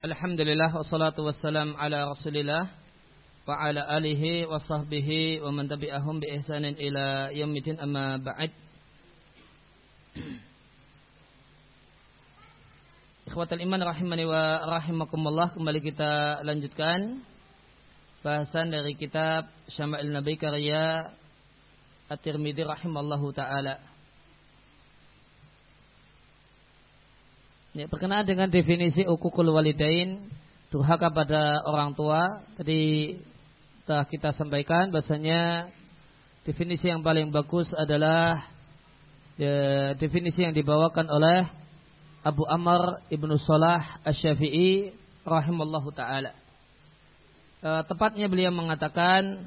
Alhamdulillah wassalatu wassalam ala Rasulillah wa ala alihi wa sahbihi wa man tabi'ahum bi ihsanin ila yaumil amma ba'd. Ikhwatal iman rahimani wa rahimakumullah kembali kita lanjutkan bahasan dari kitab Syama'il Nabi karya At-Tirmidzi rahimallahu taala. Ya, berkenaan dengan definisi ukukul walidain, durhaka pada orang tua, tadi telah kita sampaikan bahasanya definisi yang paling bagus adalah ya, definisi yang dibawakan oleh Abu Amr ibnu Salah Asy-Syafi'i rahimallahu taala. E, tepatnya beliau mengatakan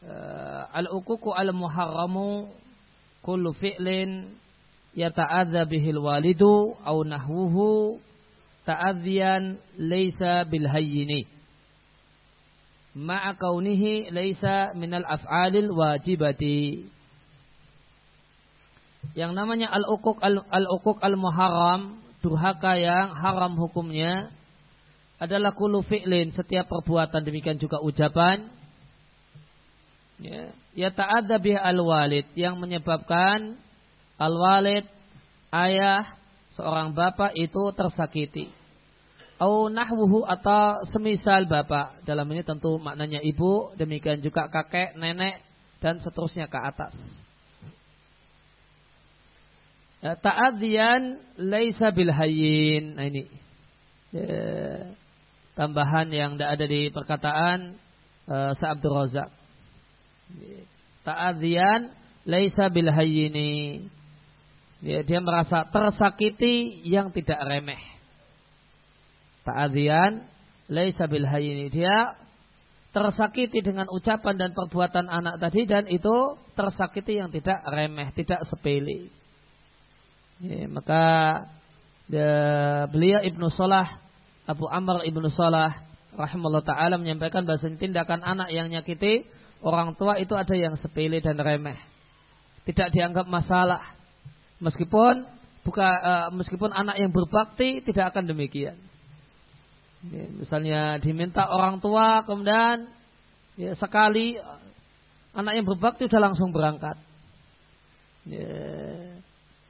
e, al-ukuku al-muharramu kullu fi'lin yata'adza bihil walidu au nahwuhu ta'adziyan laisa bil hayyini. Ma'a kaunihi laisa minal af'alil wajibati. Yang namanya al-uquq al-uquq al-muharram durhaka yang haram hukumnya adalah kulu fi'lin setiap perbuatan demikian juga ucapan. Ya ya ta'adza bih al-walid yang menyebabkan al-walid ayah seorang bapak itu tersakiti. Au nahwuhu atau semisal bapak. Dalam ini tentu maknanya ibu, demikian juga kakek, nenek dan seterusnya ke atas. Ya, Ta'adhiyan laisa bil hayyin. Nah ini. Ya, tambahan yang tidak ada di perkataan uh, Sa'abdur Razak. Ya, Ta'adhiyan laisa bil hayyini Ya, dia merasa tersakiti yang tidak remeh. Ta'adhian laisa bil. Dia tersakiti dengan ucapan dan perbuatan anak tadi dan itu tersakiti yang tidak remeh, tidak sepele. Ya, maka ya, beliau Ibnu Salah Abu Amr Ibnu Salah rahimahullah taala menyampaikan bahasa tindakan anak yang nyakiti orang tua itu ada yang sepele dan remeh. Tidak dianggap masalah Meskipun buka uh, meskipun anak yang berbakti tidak akan demikian. Ya, misalnya diminta orang tua kemudian ya, sekali anak yang berbakti sudah langsung berangkat. Ya,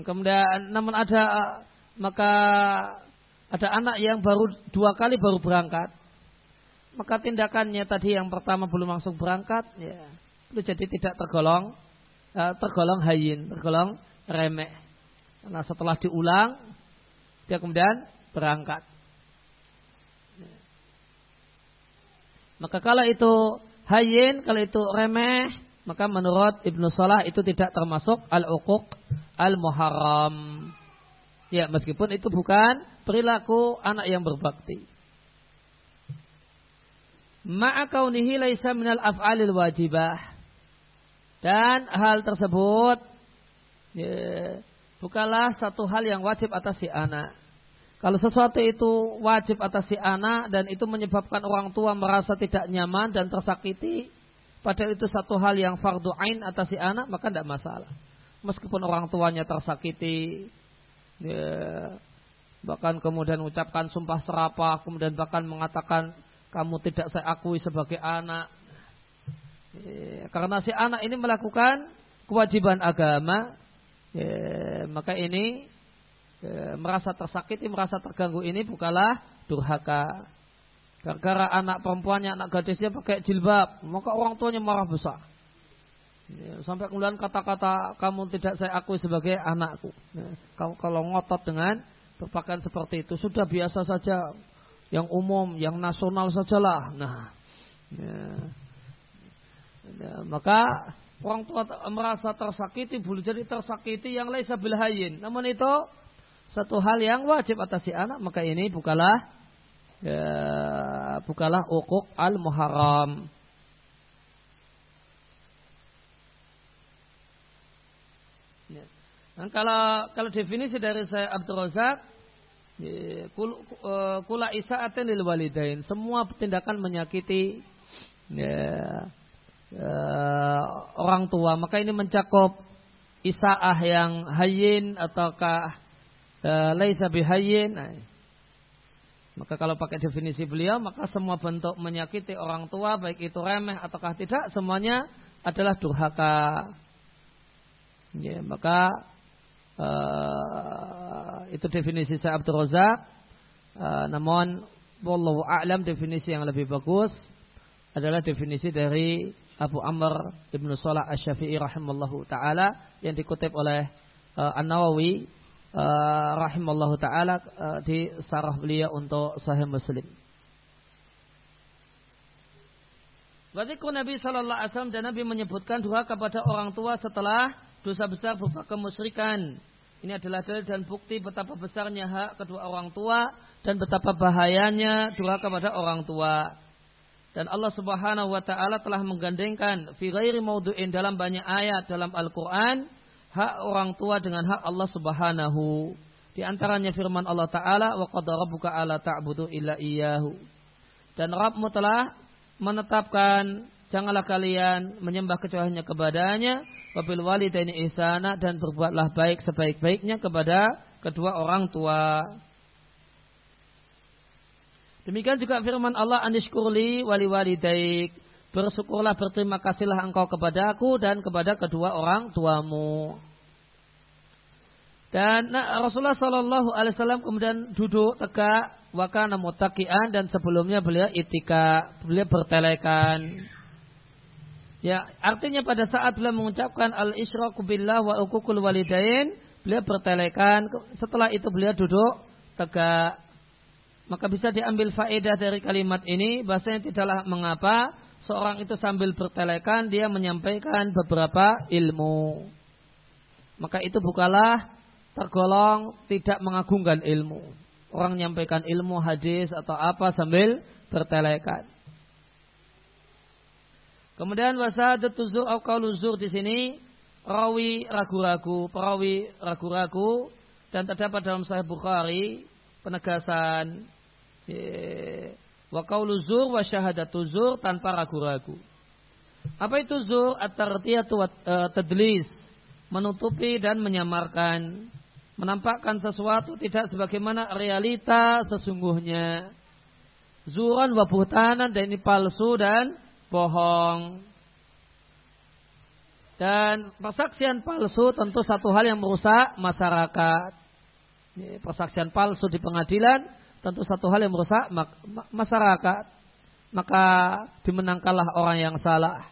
kemudian namun ada maka ada anak yang baru dua kali baru berangkat. Maka tindakannya tadi yang pertama belum langsung berangkat, ya, itu jadi tidak tergolong uh, tergolong hayin, tergolong remeh. Karena setelah diulang, dia kemudian berangkat. Maka kalau itu hayin, kalau itu remeh, maka menurut Ibnu Salah itu tidak termasuk al-uquq al-muharram. Ya, meskipun itu bukan perilaku anak yang berbakti. Ma'a kaunihi laisa minal af'alil wajibah. Dan hal tersebut ya, bukanlah satu hal yang wajib atas si anak. Kalau sesuatu itu wajib atas si anak dan itu menyebabkan orang tua merasa tidak nyaman dan tersakiti, padahal itu satu hal yang fardu ain atas si anak, maka tidak masalah. Meskipun orang tuanya tersakiti, ya, bahkan kemudian ucapkan sumpah serapah, kemudian bahkan mengatakan kamu tidak saya akui sebagai anak. Ya, karena si anak ini melakukan kewajiban agama, ya, maka ini ya, merasa tersakiti, merasa terganggu ini bukanlah durhaka. Gara-gara anak perempuannya, anak gadisnya pakai jilbab, maka orang tuanya marah besar. Ya, sampai kemudian kata-kata kamu tidak saya akui sebagai anakku. Ya, kamu kalau ngotot dengan berpakaian seperti itu sudah biasa saja, yang umum, yang nasional sajalah. Nah, ya, ya, maka orang tua merasa tersakiti, boleh jadi tersakiti yang lain bil hayyin. Namun itu satu hal yang wajib atas si anak, maka ini bukalah ya, bukalah ukuk al muharram. Ya. Dan kalau kalau definisi dari saya Abdul Razak, ya, kula isa'atin lil walidain, semua tindakan menyakiti ya, uh, orang tua maka ini mencakup isaah yang hayin ataukah uh, laisa bihayyin nah, Maka kalau pakai definisi beliau, maka semua bentuk menyakiti orang tua, baik itu remeh ataukah tidak, semuanya adalah durhaka. Ya, maka uh, itu definisi saya Abdul Razak. Uh, namun, wallahu a'lam definisi yang lebih bagus adalah definisi dari Abu Amr ibnu Salah Asy-Syafi'i rahimallahu taala yang dikutip oleh uh, An-Nawawi uh, rahimallahu taala uh, di sarah beliau untuk Sahih Muslim. Wadzikru Nabi Sallallahu Alaihi Wasallam dan Nabi menyebutkan dua kepada orang tua setelah dosa besar berupa kemusyrikan. Ini adalah dalil dan bukti betapa besarnya hak kedua orang tua dan betapa bahayanya dua kepada orang tua. Dan Allah Subhanahu wa taala telah menggandengkan fi ghairi maudu'in dalam banyak ayat dalam Al-Qur'an hak orang tua dengan hak Allah Subhanahu. Di antaranya firman Allah Ta'ala, wa qad rabbuka ala ta'budu illa iyyahu. Dan Rabbmu telah menetapkan janganlah kalian menyembah kecuali hanya kepadanya wabil walidaini ihsana dan berbuatlah baik sebaik-baiknya kepada kedua orang tua. Demikian juga firman Allah anishkurli wali walidaik. Bersyukurlah berterima kasihlah engkau kepadaku dan kepada kedua orang tuamu. Dan nah, Rasulullah Wasallam kemudian duduk tegak wakana mutakian dan sebelumnya beliau itika, beliau bertelekan. Ya, artinya pada saat beliau mengucapkan al isyraku billah wa ukukul walidain, beliau bertelekan. Setelah itu beliau duduk tegak. Maka bisa diambil faedah dari kalimat ini, bahasanya tidaklah mengapa seorang itu sambil bertelekan dia menyampaikan beberapa ilmu. Maka itu bukalah tergolong tidak mengagungkan ilmu. Orang menyampaikan ilmu hadis atau apa sambil bertelekan. Kemudian wasadatuz zur qaulu zur di sini rawi ragu-ragu, perawi ragu-ragu dan terdapat dalam Sahih Bukhari penegasan Wa qaulu zur wa syahadatu zur tanpa ragu-ragu. Apa itu zur? At-tartiyatu e, tadlis. Menutupi dan menyamarkan. Menampakkan sesuatu tidak sebagaimana realita sesungguhnya. Zuran wa buhtanan dan ini palsu dan bohong. Dan persaksian palsu tentu satu hal yang merusak masyarakat. Persaksian palsu di pengadilan tentu satu hal yang merusak masyarakat. Maka dimenangkanlah orang yang salah.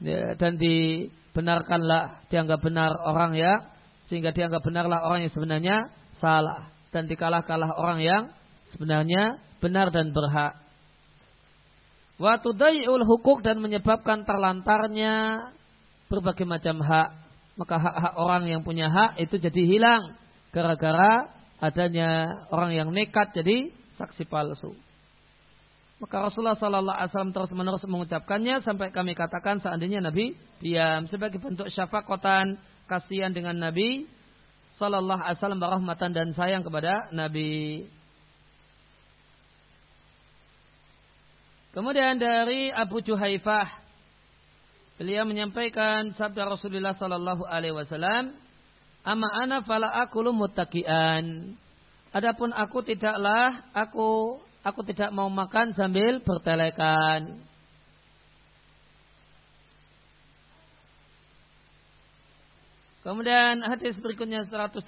Ya, dan dibenarkanlah, dianggap benar orang ya. Sehingga dianggap benarlah orang yang sebenarnya salah. Dan dikalah-kalah orang yang sebenarnya benar dan berhak. Waktu dayul hukuk dan menyebabkan terlantarnya berbagai macam hak. Maka hak-hak orang yang punya hak itu jadi hilang. Gara-gara adanya orang yang nekat jadi saksi palsu. Maka Rasulullah Sallallahu Alaihi Wasallam terus menerus mengucapkannya sampai kami katakan seandainya Nabi diam sebagai bentuk syafakotan kasihan dengan Nabi Sallallahu Alaihi Wasallam rahmatan dan sayang kepada Nabi. Kemudian dari Abu Juhaifah beliau menyampaikan sabda Rasulullah Sallallahu Alaihi Wasallam Ama ana fala akulu muttaqian. Adapun aku tidaklah aku aku tidak mau makan sambil bertelekan. Kemudian hadis berikutnya 133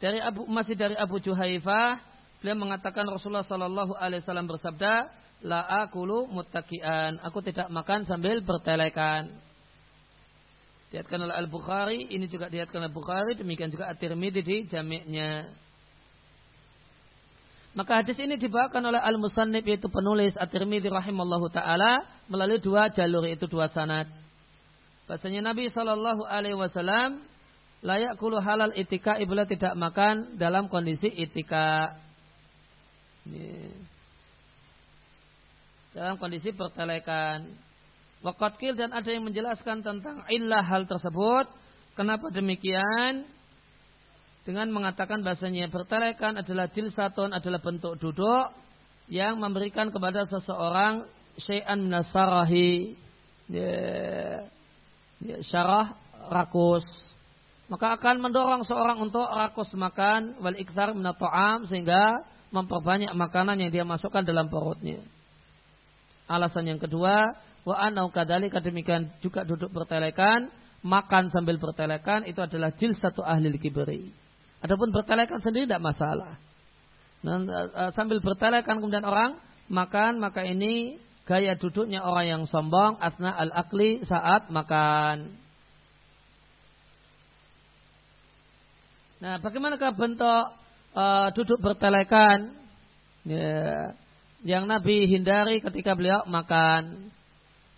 dari Abu masih dari Abu Juhaifah beliau mengatakan Rasulullah Shallallahu alaihi wasallam bersabda la akulu muttaqian aku tidak makan sambil bertelekan Diatkan oleh Al-Bukhari, ini juga diatkan oleh Bukhari, demikian juga At-Tirmidzi di jami'nya. Maka hadis ini dibawakan oleh Al-Musannib yaitu penulis At-Tirmidzi rahimallahu taala melalui dua jalur itu dua sanad. Bahasanya Nabi wasallam layak kulu halal itika ibla tidak makan dalam kondisi itika. Dalam kondisi pertelekan. Waqatkil dan ada yang menjelaskan tentang illah hal tersebut. Kenapa demikian? Dengan mengatakan bahasanya bertelekan adalah jilsatun adalah bentuk duduk yang memberikan kepada seseorang syai'an minasarahi ya, ya, syarah rakus maka akan mendorong seorang untuk rakus makan wal iksar minat sehingga memperbanyak makanan yang dia masukkan dalam perutnya. Alasan yang kedua, wa anau kadalika demikian juga duduk bertelekan, makan sambil bertelekan itu adalah jil satu ahli kibri. Adapun bertelekan sendiri tidak masalah. Dan uh, sambil bertelekan kemudian orang makan, maka ini gaya duduknya orang yang sombong asna al-akli saat makan. Nah, bagaimanakah bentuk uh, duduk bertelekan ya, yang Nabi hindari ketika beliau makan.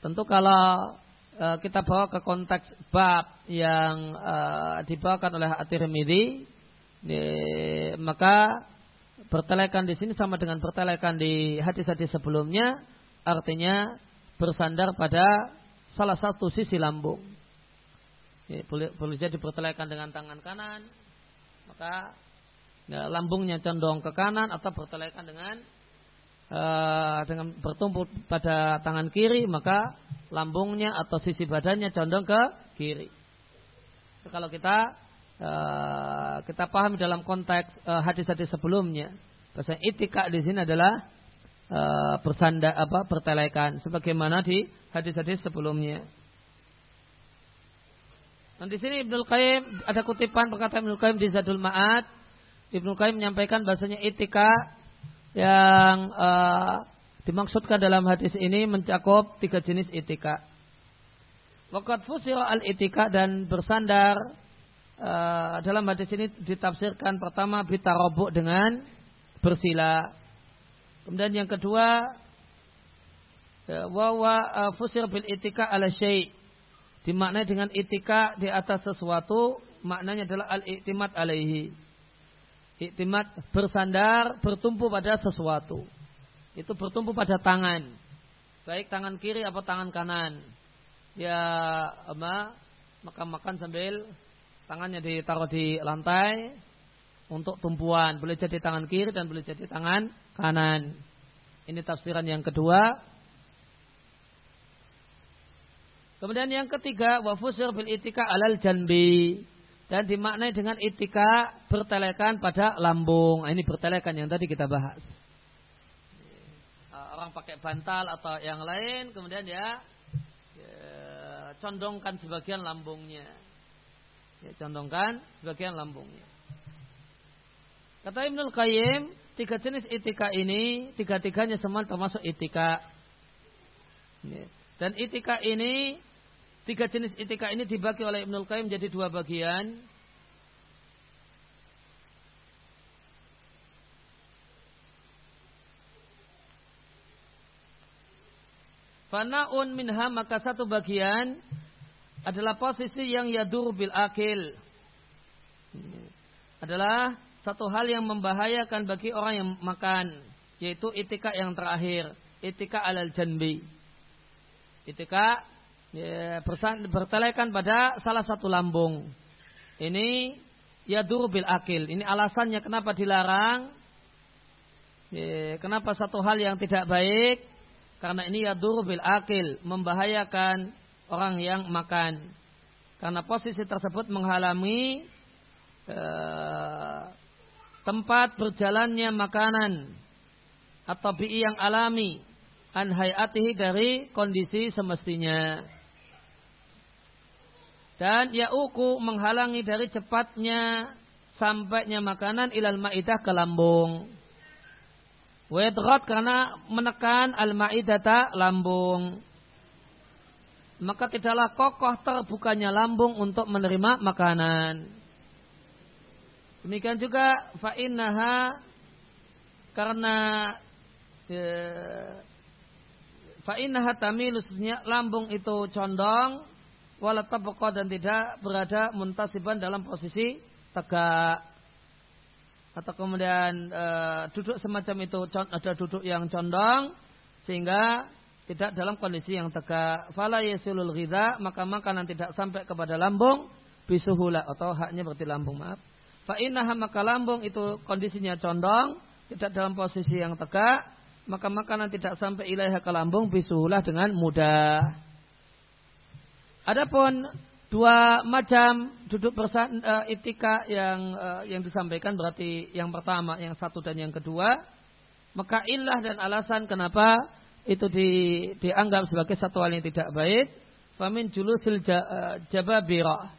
Tentu kalau uh, kita bawa ke konteks bab yang uh, dibawakan oleh At-Tirmidzi, maka bertelekan di sini sama dengan bertelekan di hadis-hadis sebelumnya, artinya bersandar pada salah satu sisi lambung. Ya, boleh, boleh jadi bertelekan dengan tangan kanan, maka ya, lambungnya condong ke kanan atau bertelekan dengan uh, dengan bertumpu pada tangan kiri maka lambungnya atau sisi badannya condong ke kiri. So, kalau kita uh, kita paham dalam konteks uh, hadis-hadis sebelumnya, bahasa itika di sini adalah uh, bersandar apa bertelekan sebagaimana di hadis-hadis sebelumnya. Dan di sini Ibnu Qayyim ada kutipan perkataan Ibnu Qayyim di Zadul Ma'ad Ibnu Qayyim menyampaikan bahasanya itika yang uh, dimaksudkan dalam hadis ini mencakup tiga jenis itika. Wakat fusira al itika dan bersandar uh, dalam hadis ini ditafsirkan pertama bitarobuk dengan bersila. Kemudian yang kedua ya, wawa fusir bil itika ala syai' dimaknai dengan itika di atas sesuatu maknanya adalah al-i'timad alaihi Iktimat bersandar, bertumpu pada sesuatu. Itu bertumpu pada tangan. Baik tangan kiri atau tangan kanan. Ya, apa? Makan makan sambil tangannya ditaruh di lantai untuk tumpuan. Boleh jadi tangan kiri dan boleh jadi tangan kanan. Ini tafsiran yang kedua. Kemudian yang ketiga, wafusir bil itika alal janbi dan dimaknai dengan itika bertelekan pada lambung. Nah, ini bertelekan yang tadi kita bahas. Eh, orang pakai bantal atau yang lain, kemudian ya, ya condongkan sebagian lambungnya. Ya, condongkan sebagian lambungnya. Kata Ibnul Qayyim, tiga jenis itika ini, tiga-tiganya semua termasuk itika. Ya. Dan itika ini Tiga jenis itika ini dibagi oleh Ibnul Qayyim jadi dua bagian. Fana'un minha maka satu bagian adalah posisi yang yadur bil akil. Adalah satu hal yang membahayakan bagi orang yang makan. Yaitu itika yang terakhir. Itika alal janbi. Itika ya, bertelekan pada salah satu lambung. Ini ya bil akil. Ini alasannya kenapa dilarang. Ya, kenapa satu hal yang tidak baik? Karena ini ya bil akil, membahayakan orang yang makan. Karena posisi tersebut menghalangi eh, tempat berjalannya makanan atau bi yang alami an hayatihi dari kondisi semestinya. Dan ya'uku menghalangi dari cepatnya sampainya makanan ilal ma'idah ke lambung. Wedrot karena menekan al-ma'idata lambung. Maka tidaklah kokoh terbukanya lambung untuk menerima makanan. Demikian juga fa'innaha karena e, fa'innaha tamilusnya lambung itu condong wala dan tidak berada muntasiban dalam posisi tegak. Atau kemudian e, duduk semacam itu ada duduk yang condong sehingga tidak dalam kondisi yang tegak. Fala yasulul ghidha maka makanan tidak sampai kepada lambung bisuhula atau haknya berarti lambung maaf. Fa innaha maka lambung itu kondisinya condong tidak dalam posisi yang tegak maka makanan tidak sampai ilaiha ke lambung bisuhulah dengan mudah Adapun dua macam duduk bersan uh, itika yang uh, yang disampaikan berarti yang pertama, yang satu dan yang kedua. Maka ilah dan alasan kenapa itu di, dianggap sebagai satu hal yang tidak baik. Famin julusil uh, jababira.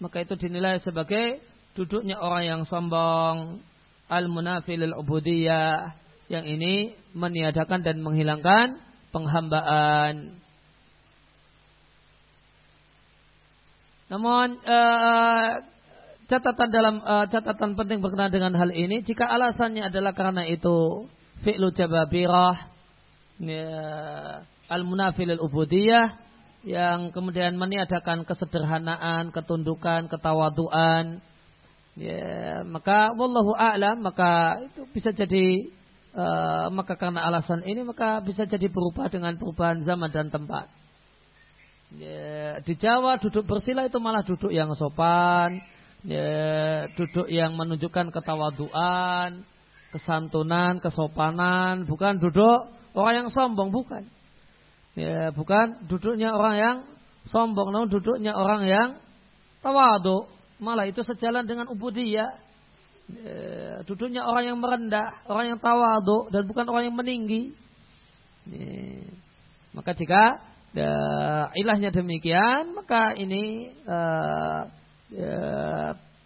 Maka itu dinilai sebagai duduknya orang yang sombong. Al-munafilil ubudiyah. Yang ini meniadakan dan menghilangkan penghambaan. Namun uh, catatan dalam uh, catatan penting berkenaan dengan hal ini jika alasannya adalah karena itu fi'lu jababirah ya, al-munafil al-ubudiyah yang kemudian meniadakan kesederhanaan, ketundukan, ketawaduan ya, maka wallahu a'lam maka itu bisa jadi uh, maka karena alasan ini maka bisa jadi berubah dengan perubahan zaman dan tempat. Ya, di Jawa duduk bersila itu malah duduk yang sopan, ya, duduk yang menunjukkan ketawaduan, kesantunan, kesopanan, bukan duduk orang yang sombong, bukan. Ya, bukan duduknya orang yang sombong, namun duduknya orang yang tawadu. Malah itu sejalan dengan ubudiyah. Ya, duduknya orang yang merendah, orang yang tawadu dan bukan orang yang meninggi. Ya. Maka jika ya, ilahnya demikian, maka ini uh, ya,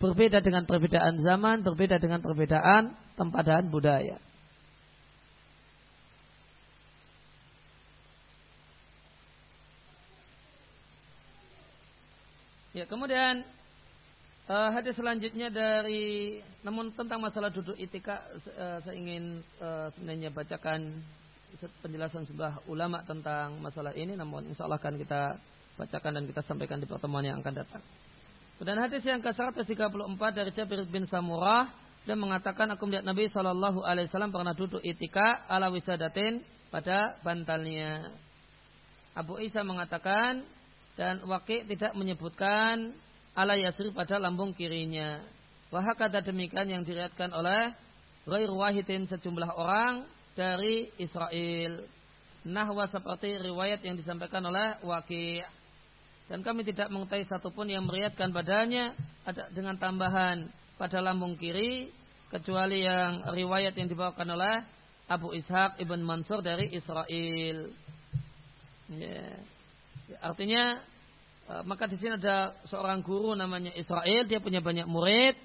berbeda dengan perbedaan zaman, berbeda dengan perbedaan tempat dan budaya. Ya, kemudian uh, hadis selanjutnya dari namun tentang masalah duduk itika uh, saya ingin uh, sebenarnya bacakan penjelasan sebuah ulama tentang masalah ini namun insya Allah akan kita bacakan dan kita sampaikan di pertemuan yang akan datang. Dan hadis yang ke-134 dari Jabir bin Samurah dan mengatakan aku melihat Nabi Shallallahu Alaihi Wasallam pernah duduk itika ala wisadatin pada bantalnya. Abu Isa mengatakan dan Waki tidak menyebutkan ala yasri pada lambung kirinya. Wahakata demikian yang diriatkan oleh Ghair Wahidin sejumlah orang dari Israel. Nahwa seperti riwayat yang disampaikan oleh Waki. Dan kami tidak mengetahui satupun yang meriatkan badannya ada dengan tambahan pada lambung kiri kecuali yang riwayat yang dibawakan oleh Abu Ishaq ibn Mansur dari Israel. Ya. Artinya eh, maka di sini ada seorang guru namanya Israel, dia punya banyak murid.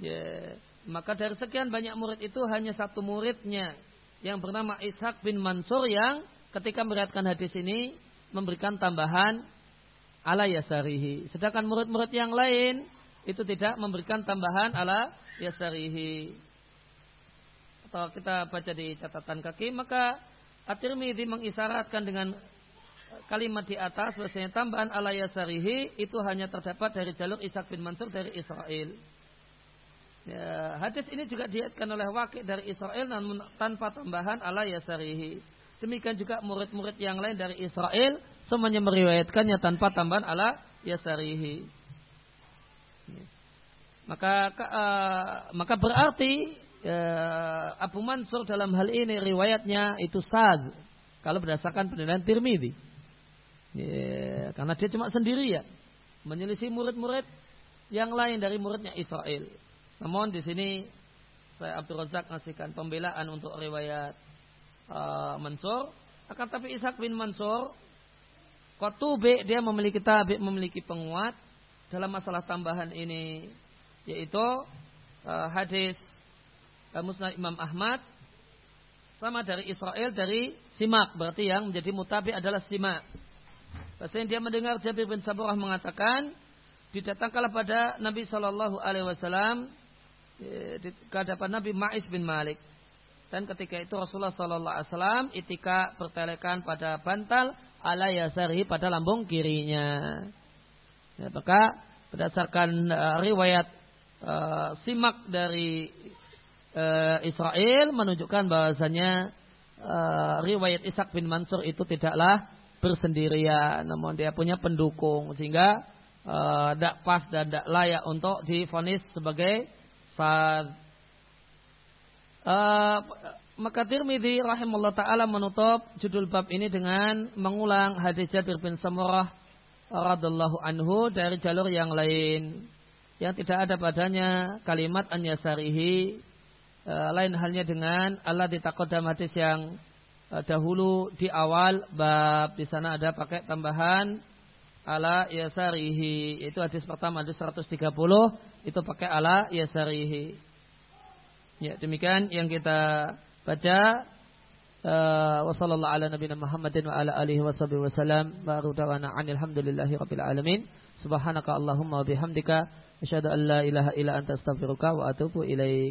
Ya. Maka dari sekian banyak murid itu hanya satu muridnya yang bernama Ishaq bin Mansur yang ketika meriatkan hadis ini memberikan tambahan ala yasarihi. Sedangkan murid-murid yang lain itu tidak memberikan tambahan ala yasarihi. Atau kita baca di catatan kaki, maka At-Tirmidzi mengisyaratkan dengan kalimat di atas bahwasanya tambahan ala yasarihi itu hanya terdapat dari jalur Ishaq bin Mansur dari Israel. Ya, hadis ini juga diatkan oleh wakil dari Israel namun tanpa tambahan ala yasarihi. Demikian juga murid-murid yang lain dari Israel semuanya meriwayatkannya tanpa tambahan ala yasarihi. Maka uh, maka berarti uh, Abu Mansur dalam hal ini riwayatnya itu sad kalau berdasarkan penilaian Tirmidzi. Ya, karena dia cuma sendiri ya menyelisih murid-murid yang lain dari muridnya Israel. Namun di sini saya Abdul Razak ngasihkan pembelaan untuk riwayat uh, Mansur. Akan tapi Ishak bin Mansur Qatubi dia memiliki tabi memiliki penguat dalam masalah tambahan ini yaitu uh, hadis uh, Musnad Imam Ahmad sama dari Israel dari Simak berarti yang menjadi mutabi adalah Simak. Bahasanya dia mendengar Jabir bin Saburah mengatakan didatangkanlah pada Nabi Shallallahu Alaihi Wasallam di hadapan Nabi Ma'is bin Malik. Dan ketika itu Rasulullah Sallallahu Alaihi Wasallam itika bertelekan pada bantal ala yasari pada lambung kirinya. Ya, maka berdasarkan uh, riwayat uh, simak dari uh, Israel menunjukkan bahwasanya uh, riwayat Ishak bin Mansur itu tidaklah bersendirian, namun dia punya pendukung sehingga tidak uh, pas dan tidak layak untuk difonis sebagai fad. Uh, maka Tirmidzi rahimahullah taala menutup judul bab ini dengan mengulang hadis Jabir bin Samurah radallahu anhu dari jalur yang lain yang tidak ada padanya kalimat an yasarihi e, lain halnya dengan Allah ditakodam hadis yang e, dahulu di awal bab di sana ada pakai tambahan ala yasarihi. Itu hadis pertama hadis 130 itu pakai ala yasarihi. Ya demikian yang kita baca. Uh, wa sallallahu ala nabiyina Muhammadin wa ala alihi wa sahbihi wasallam baru dawana alhamdulillahi rabbil alamin. Subhanaka allahumma wa bihamdika asyhadu an la ilaha illa anta astaghfiruka wa atubu ilaik